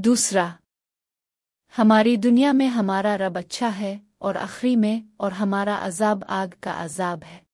दूसरा, हमारी दुनिया में हमारा रब अच्छा है और आखिरी में और हमारा अजाब आग का अजाब है।